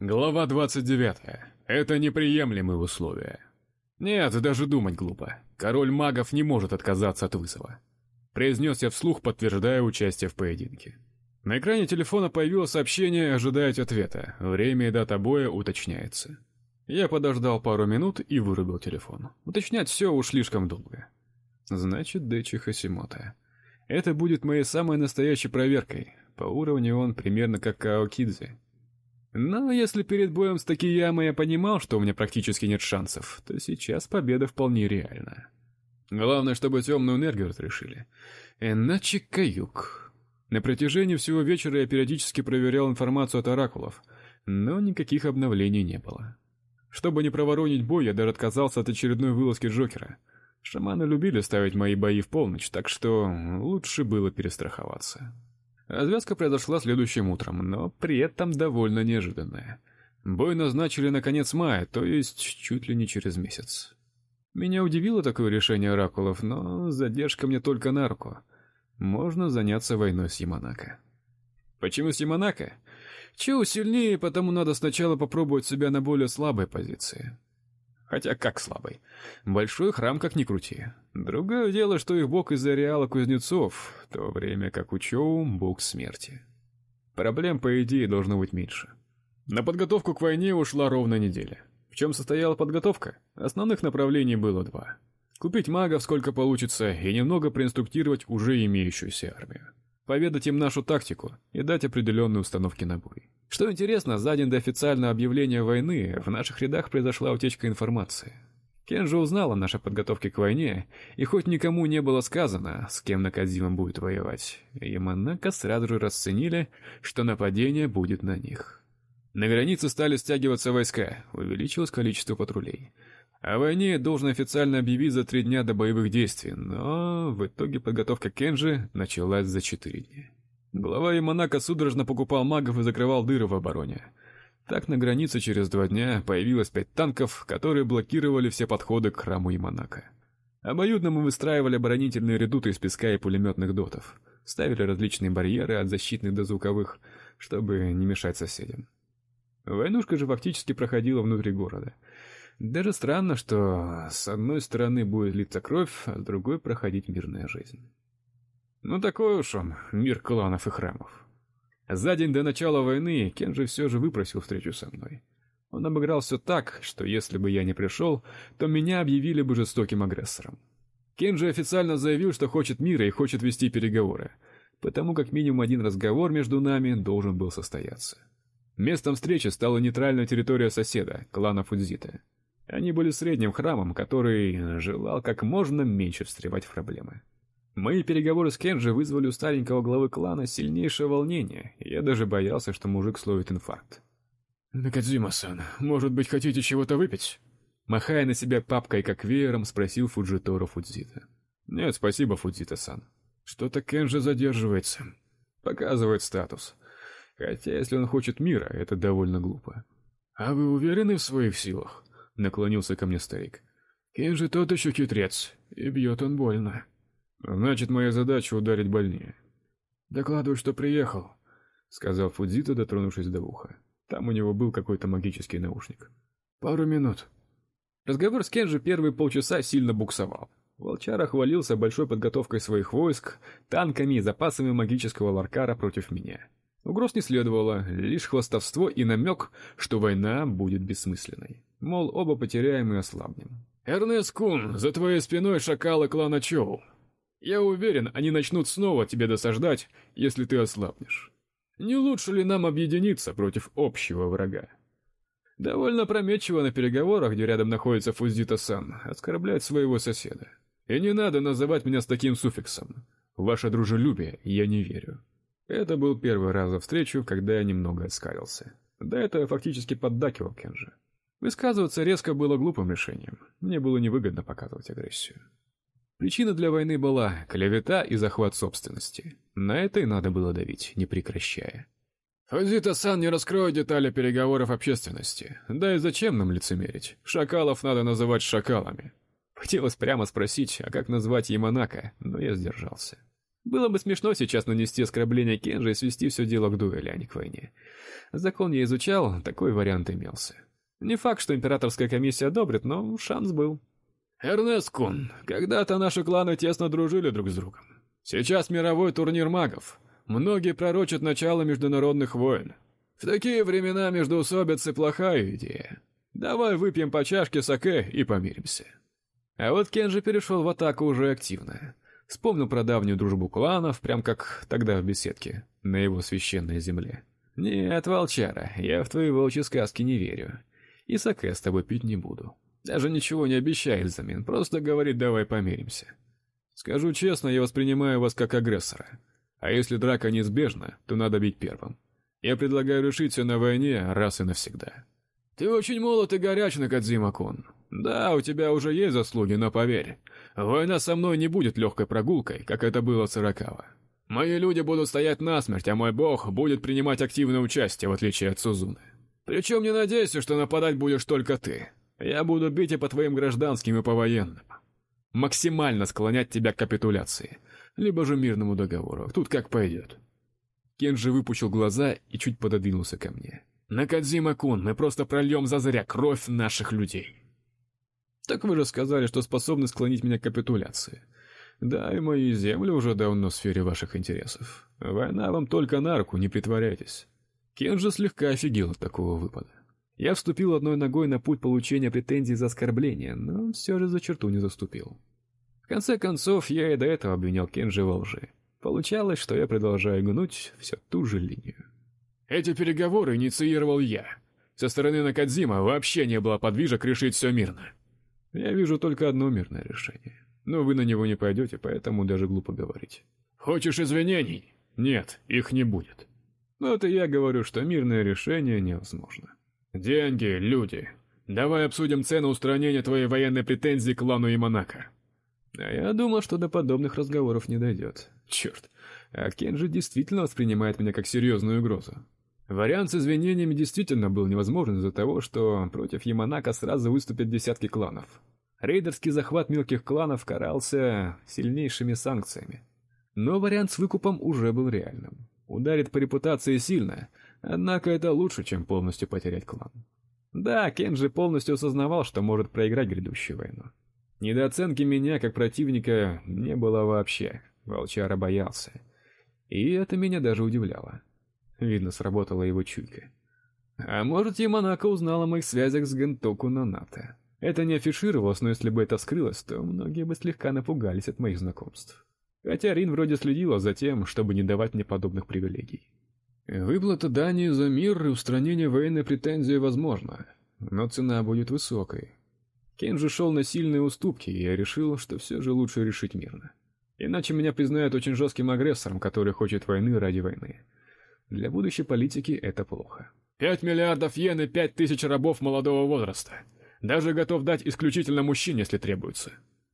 Глава 29. Это неприемлемые условия. Нет, даже думать глупо. Король магов не может отказаться от вызова. Произнес я вслух, подтверждая участие в поединке. На экране телефона появилось сообщение ожидать ответа. Время и дата боя уточняется. Я подождал пару минут и вырубил телефон. Уточнять все уж слишком долго. Значит, Дэчи Хасимота. Это будет моей самой настоящей проверкой. По уровню он примерно как Каокидзе. Но если перед боем с Такиямой я понимал, что у меня практически нет шансов, то сейчас победа вполне реальна. Главное, чтобы темную энергию разрешили. Иначе каюк. На протяжении всего вечера я периодически проверял информацию от оракулов, но никаких обновлений не было. Чтобы не проворонить бой, я даже отказался от очередной вылазки Джокера. Шаманы любили ставить мои бои в полночь, так что лучше было перестраховаться. Развязка произошла следующим утром, но при этом довольно неожиданная. Бой назначили на конец мая, то есть чуть ли не через месяц. Меня удивило такое решение оракулов, но задержка мне только на руку. Можно заняться войной с Яманака. Почему с Яманака? Чу сильнее, потому надо сначала попробовать себя на более слабой позиции. Хотя как слабый. Большой храм как ни крути. Другое дело, что их бог из ареала кузнецов, то время как у Чоу бог смерти. Проблем по идее должно быть меньше. На подготовку к войне ушла ровно неделя. В чем состояла подготовка? Основных направлений было два: купить магов сколько получится и немного проинструктировать уже имеющуюся армию. Поведать им нашу тактику и дать определенные установки на бой. Что интересно, за день до официального объявления войны в наших рядах произошла утечка информации. Кенджи узнал о нашей подготовке к войне, и хоть никому не было сказано, с кем Накадзима будет воевать, Яманака сразу же расценили, что нападение будет на них. На границе стали стягиваться войска, увеличилось количество патрулей. О войне должен официально объявить за три дня до боевых действий, но в итоге подготовка Кенджи началась за четыре дня. Глава Яманака судорожно покупал магов и закрывал дыры в обороне. Так на границе через два дня появилось пять танков, которые блокировали все подходы к храму Яманака. Обоюдно мы выстраивали оборонительные редуты из песка и пулеметных дотов, ставили различные барьеры от защитных до звуковых, чтобы не мешать соседям. Войнушка же фактически проходила внутри города. Даже странно, что с одной стороны будет литься кровь, а с другой проходить мирная жизнь. Ну такой уж он, мир кланов и храмов. За день до начала войны Кенджи все же выпросил встречу со мной. Он обыграл все так, что если бы я не пришел, то меня объявили бы жестоким агрессором. Кенджи официально заявил, что хочет мира и хочет вести переговоры, потому как минимум один разговор между нами должен был состояться. Местом встречи стала нейтральная территория соседа, клана Фудзита. Они были средним храмом, который желал как можно меньше встревать в проблемы. Мои переговоры с Кенджи вызвали у старенького главы клана сильнейшее волнение, и я даже боялся, что мужик словит инфаркт. Накадзима-сан, может быть, хотите чего-то выпить? Махая на себя папкой как веером, спросил Фуджиторо Фудзита. Нет, спасибо, Фудзита-сан. Что-то Кенджи задерживается. Показывает статус. Хотя, если он хочет мира, это довольно глупо. А вы уверены в своих силах? Наклонился ко мне старик. Кенджи тот еще хитрец, и бьет он больно. Значит, моя задача ударить больнее. Докладываю, что приехал, сказал Фудзита, дотронувшись до уха. Там у него был какой-то магический наушник. Пару минут. Разговор с Кенджи первые полчаса сильно буксовал. Волчара хвалился большой подготовкой своих войск, танками и запасами магического ларкара против меня. Угроз не следовало, лишь хвастовство и намек, что война будет бессмысленной. Мол, оба потеряем и ослабнем. Эрнест Кун, за твоей спиной шакалы клана Чоу. Я уверен, они начнут снова тебе досаждать, если ты ослабнешь. Не лучше ли нам объединиться против общего врага? Довольно прометчиво на переговорах, где рядом находится Фузита-сан, оскорблять своего соседа. И не надо называть меня с таким суффиксом. Ваше дружелюбие я не верю. Это был первый раз за встречу, когда я немного оскалился. До этого я фактически поддакивал Кенджи. Высказываться резко было глупым решением. Мне было невыгодно показывать агрессию. Причина для войны была клевета и захват собственности. На это и надо было давить, не прекращая. Фазита-сан не раскроет детали переговоров общественности. Да и зачем нам лицемерить? Шакалов надо называть шакалами. Хотелось прямо спросить, а как назвать Яманака, но я сдержался. Было бы смешно сейчас нанести оскорбление Кенжи и свести все дело к дуэли, а не к войне. Закон я изучал, такой вариант имелся. Не факт, что императорская комиссия одобрит, но шанс был. Эрнест Кун, когда-то наши кланы тесно дружили друг с другом. Сейчас мировой турнир магов. Многие пророчат начало международных войн. В такие времена междоусобицы плохая идея. Давай выпьем по чашке саке и помиримся. А вот Кенжи перешел в атаку уже активно. Вспомнил про давнюю дружбу кланов, прям как тогда в беседке, на его священной земле. Нет, волчара, я в твои волчьи сказки не верю. И саке с тобой пить не буду. Даже ничего не обещает взамен, просто говорит: "Давай помиримся". Скажу честно, я воспринимаю вас как агрессора. А если драка неизбежна, то надо бить первым. Я предлагаю решить все на войне раз и навсегда. Ты очень молод и горяч, Накадзима-кун. Да, у тебя уже есть заслуги, но поверь, война со мной не будет легкой прогулкой, как это было в Саракава. Мои люди будут стоять насмерть, а мой бог будет принимать активное участие, в отличие от Сузуны. Причем не надейся, что нападать будешь только ты. Я буду бить и по твоим гражданским, и по военным. Максимально склонять тебя к капитуляции, либо же мирному договору. Тут как пойдет. Кенджи выпучил глаза и чуть пододвинулся ко мне. Накадзима-кун, мы просто прольем зазря кровь наших людей. Так вы же сказали, что способны склонить меня к капитуляции. Да, и мои земли уже давно в сфере ваших интересов. Война вам только на руку, не притворяйтесь. Кенджи слегка офигел от такого выпада. Я вступил одной ногой на путь получения претензий за оскорбление, но все же за черту не заступил. В конце концов, я и до этого обвинял Кенджи во лжи. Получалось, что я продолжаю гнуть все ту же линию. Эти переговоры инициировал я. Со стороны Накадзима вообще не было подвижек решить все мирно. Я вижу только одно мирное решение. Но вы на него не пойдете, поэтому даже глупо говорить. Хочешь извинений? Нет, их не будет. Вот и я говорю, что мирное решение невозможно. Деньги, люди. Давай обсудим цену устранения твоей военной претензии к клану Иманака. А я думал, что до подобных разговоров не дойдет. Черт, а Кенджи действительно воспринимает меня как серьезную угрозу. Вариант с извинениями действительно был невозможен из-за того, что против Яманака сразу выступят десятки кланов. Рейдерский захват мелких кланов карался сильнейшими санкциями. Но вариант с выкупом уже был реальным. Ударит по репутации сильно, однако это лучше, чем полностью потерять клан. Да, Кенджи полностью осознавал, что может проиграть грядущую войну. Недооценки меня как противника не было вообще. Волчара боялся. И это меня даже удивляло. Видно, сработала его чуйка. А может, Яманака узнала о моих связях с Гентоку Нанате. Это не афишировалось, но если бы это вскрылось, то многие бы слегка напугались от моих знакомств. Хотя Рин вроде следила за тем, чтобы не давать мне подобных привилегий. Выплата дани за мир и устранение военной претензии возможно, но цена будет высокой. Кенджи шел на сильные уступки, и я решил, что все же лучше решить мирно. Иначе меня признают очень жестким агрессором, который хочет войны ради войны. Для будущей политики это плохо. Пять миллиардов йен и пять тысяч рабов молодого возраста. Даже готов дать исключительно мужчине, если требуется.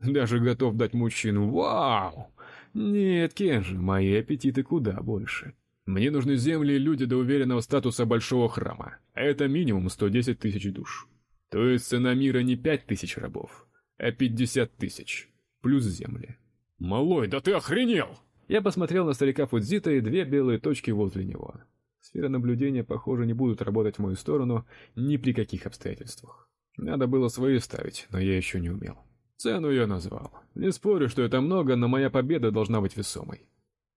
Даже готов дать мужчину. Вау! Нет, Кенжи, мои аппетиты куда больше. Мне нужны земли и люди до уверенного статуса большого храма. Это минимум 110 тысяч душ. То есть цена мира не пять тысяч рабов, а 50 тысяч. Плюс земли. Малой, да ты охренел! Я посмотрел на старика Фудзита и две белые точки возле него. Сферы наблюдения, похоже, не будут работать в мою сторону ни при каких обстоятельствах. Надо было свои ставить, но я еще не умел. Цену я назвал. Не спорю, что это много, но моя победа должна быть весомой.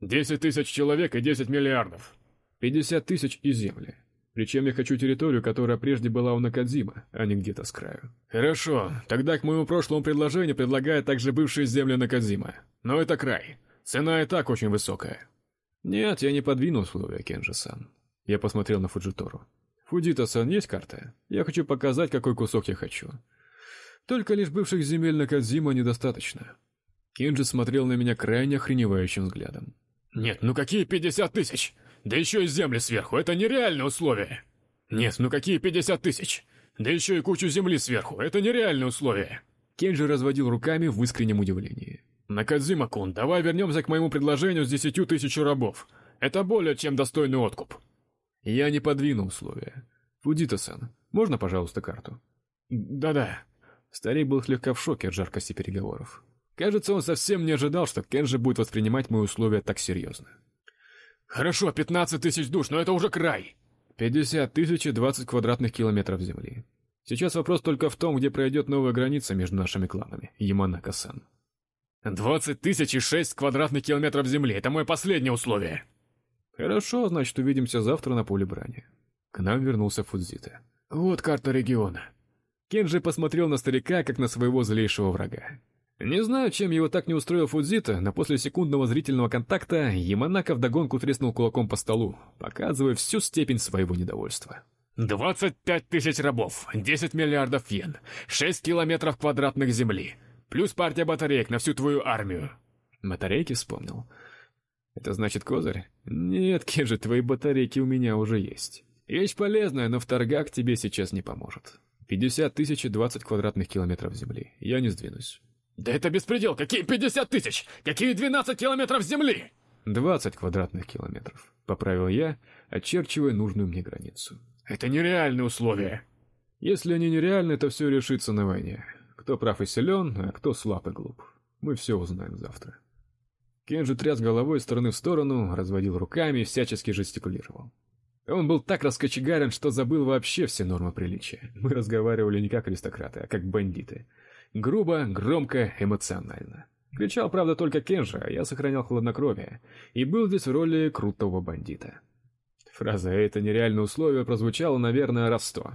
Десять тысяч человек и десять миллиардов. Пятьдесят тысяч и земли. Причем я хочу территорию, которая прежде была у Накадзима, а не где-то с краю. Хорошо, тогда к моему прошлому предложению предлагаю также бывшие земли Накадзима. Но это край. Цена и так очень высокая. Нет, я не подвинул условия, Кенджи-сан. Я посмотрел на Фуджитору. Фудита-сан, есть карта? Я хочу показать, какой кусок я хочу. Только лишь бывших земель на Кадзима недостаточно. Кенджи смотрел на меня крайне охреневающим взглядом. Нет, ну какие пятьдесят тысяч? Да еще и земли сверху, это нереальные условия. Нет, ну какие пятьдесят тысяч? Да еще и кучу земли сверху, это нереальные условия. Кенджи разводил руками в искреннем удивлении. Накадзима-кун, давай вернемся к моему предложению с десятью тысяч рабов. Это более чем достойный откуп. Я не подвину условия. Фудита-сан, можно, пожалуйста, карту? Да-да. Старик был слегка в шоке от жаркости переговоров. Кажется, он совсем не ожидал, что Кенджи будет воспринимать мои условия так серьезно. Хорошо, 15 тысяч душ, но это уже край. 50 тысяч и 20 квадратных километров земли. Сейчас вопрос только в том, где пройдет новая граница между нашими кланами, Яманака-сан. 20 тысяч и 6 квадратных километров земли — это мое последнее условие. Хорошо, значит, увидимся завтра на поле брани. К нам вернулся Фудзита. Вот карта региона. Кенджи посмотрел на старика, как на своего злейшего врага. Не знаю, чем его так не устроил Фудзита, но после секундного зрительного контакта Яманака вдогонку треснул кулаком по столу, показывая всю степень своего недовольства. «Двадцать пять тысяч рабов, десять миллиардов йен, шесть километров квадратных земли, плюс партия батареек на всю твою армию». Батарейки вспомнил. «Это значит козырь?» «Нет, Кенджи, твои батарейки у меня уже есть. Вещь полезная, но в торгах тебе сейчас не поможет. Пятьдесят тысяч и двадцать квадратных километров земли. Я не сдвинусь». Да это беспредел! Какие 50 тысяч? Какие 12 километров земли? 20 квадратных километров, поправил я, очерчивая нужную мне границу. Это нереальные условия. Если они нереальны, то все решится на войне. Кто прав и силен, а кто слаб и глуп. Мы все узнаем завтра. Кенджи тряс головой из стороны в сторону, разводил руками и всячески жестикулировал. Он был так раскочегарен, что забыл вообще все нормы приличия. Мы разговаривали не как аристократы, а как бандиты. Грубо, громко, эмоционально. Кричал, правда, только Кенжа, а я сохранял хладнокровие и был здесь в роли крутого бандита. Фраза «это нереальное условие» прозвучала, наверное, раз сто.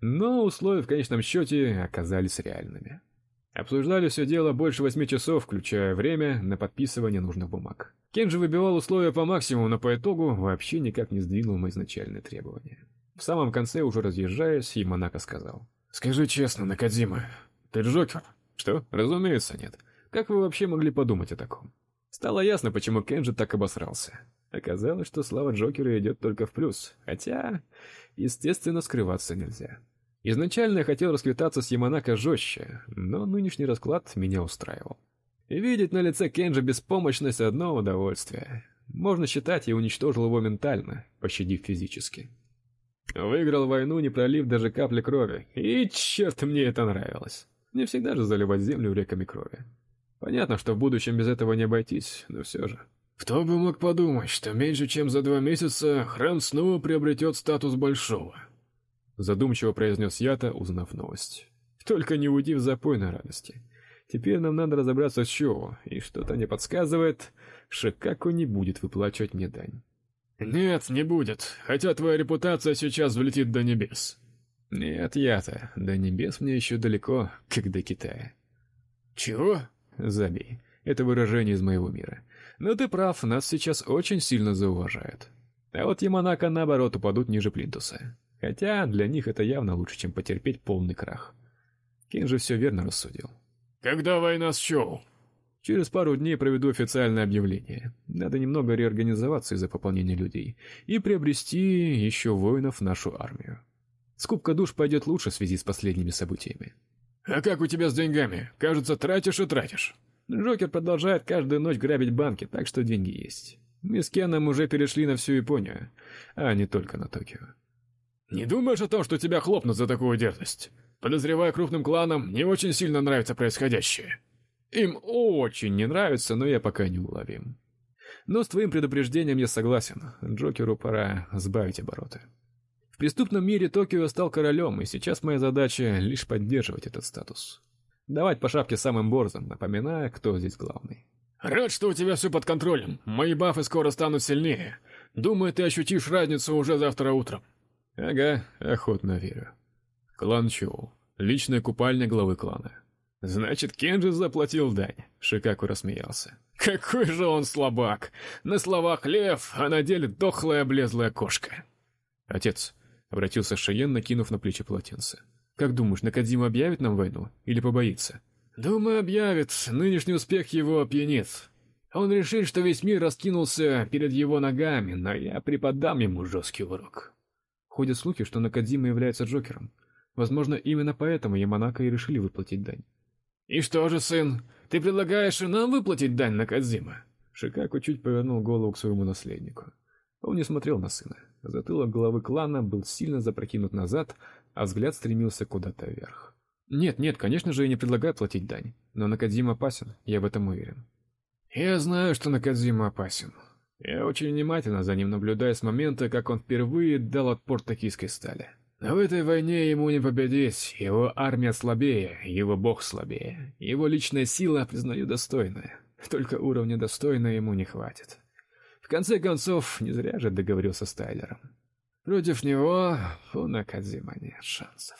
Но условия в конечном счете оказались реальными. Обсуждали все дело больше восьми часов, включая время на подписывание нужных бумаг. Кенджи выбивал условия по максимуму, но по итогу вообще никак не сдвинул мои изначальные требования. В самом конце, уже разъезжаясь, Яманака сказал. «Скажи честно, Накадима, ты Джокер? Что? Разумеется, нет. Как вы вообще могли подумать о таком? Стало ясно, почему Кенджи так обосрался. Оказалось, что слава Джокера идет только в плюс, хотя, естественно, скрываться нельзя. Изначально я хотел расквитаться с Яманака жестче, но нынешний расклад меня устраивал. видеть на лице Кенджи беспомощность одно удовольствие. Можно считать, я уничтожил его ментально, пощадив физически. Выиграл войну, не пролив даже капли крови, и черт мне это нравилось. Не всегда же заливать землю реками крови. Понятно, что в будущем без этого не обойтись, но все же. Кто бы мог подумать, что меньше чем за два месяца храм снова приобретет статус большого? Задумчиво произнес Ята, узнав новость. Только не уйди в запой на радости. Теперь нам надо разобраться с Чоу, и что-то не подсказывает, Шикаку не будет выплачивать мне дань. Нет, не будет, хотя твоя репутация сейчас взлетит до небес. Нет, я-то до небес мне еще далеко, как до Китая. Чего? Забей. Это выражение из моего мира. Но ты прав, нас сейчас очень сильно зауважают. А вот Яманака наоборот упадут ниже плинтуса. Хотя для них это явно лучше, чем потерпеть полный крах. Кин же все верно рассудил. Когда война с Чоу? Через пару дней проведу официальное объявление. Надо немного реорганизоваться из-за пополнения людей и приобрести еще воинов в нашу армию. Скупка душ пойдет лучше в связи с последними событиями. А как у тебя с деньгами? Кажется, тратишь и тратишь. Джокер продолжает каждую ночь грабить банки, так что деньги есть. Мы с Кеном уже перешли на всю Японию, а не только на Токио. Не думаешь о том, что тебя хлопнут за такую дерзость? Подозревая крупным кланам, не очень сильно нравится происходящее. Им очень не нравится, но я пока не уловим. Но с твоим предупреждением я согласен. Джокеру пора сбавить обороты. В преступном мире Токио стал королем, и сейчас моя задача лишь поддерживать этот статус. Давать по шапке самым борзым, напоминая, кто здесь главный. Рад, что у тебя все под контролем. Мои бафы скоро станут сильнее. Думаю, ты ощутишь разницу уже завтра утром. Ага, охотно верю. Клан Чоу. Личная купальня главы клана. Значит, Кенджи заплатил дань. Шикаку рассмеялся. Какой же он слабак. На словах лев, а на деле дохлая облезлая кошка. Отец, обратился Шиен, накинув на плечи полотенце. Как думаешь, Накадзима объявит нам войну или побоится? Думаю, объявит. Нынешний успех его опьянит. Он решит, что весь мир раскинулся перед его ногами, но я преподам ему жесткий урок. Ходят слухи, что Накадзима является Джокером. Возможно, именно поэтому Яманака и решили выплатить дань. И что же, сын, ты предлагаешь и нам выплатить дань Накадзима? Шикаку чуть повернул голову к своему наследнику. Он не смотрел на сына. Затылок главы клана был сильно запрокинут назад, а взгляд стремился куда-то вверх. Нет, нет, конечно же, я не предлагаю платить дань, но Накадзима опасен, я в этом уверен. Я знаю, что Накадзима опасен. Я очень внимательно за ним наблюдаю с момента, как он впервые дал отпор токийской стали. Но в этой войне ему не победить. Его армия слабее, его бог слабее. Его личная сила, признаю, достойная. Только уровня достойно ему не хватит. В конце концов, не зря же договорился с Тайлером. Против него у Накадзима нет шансов.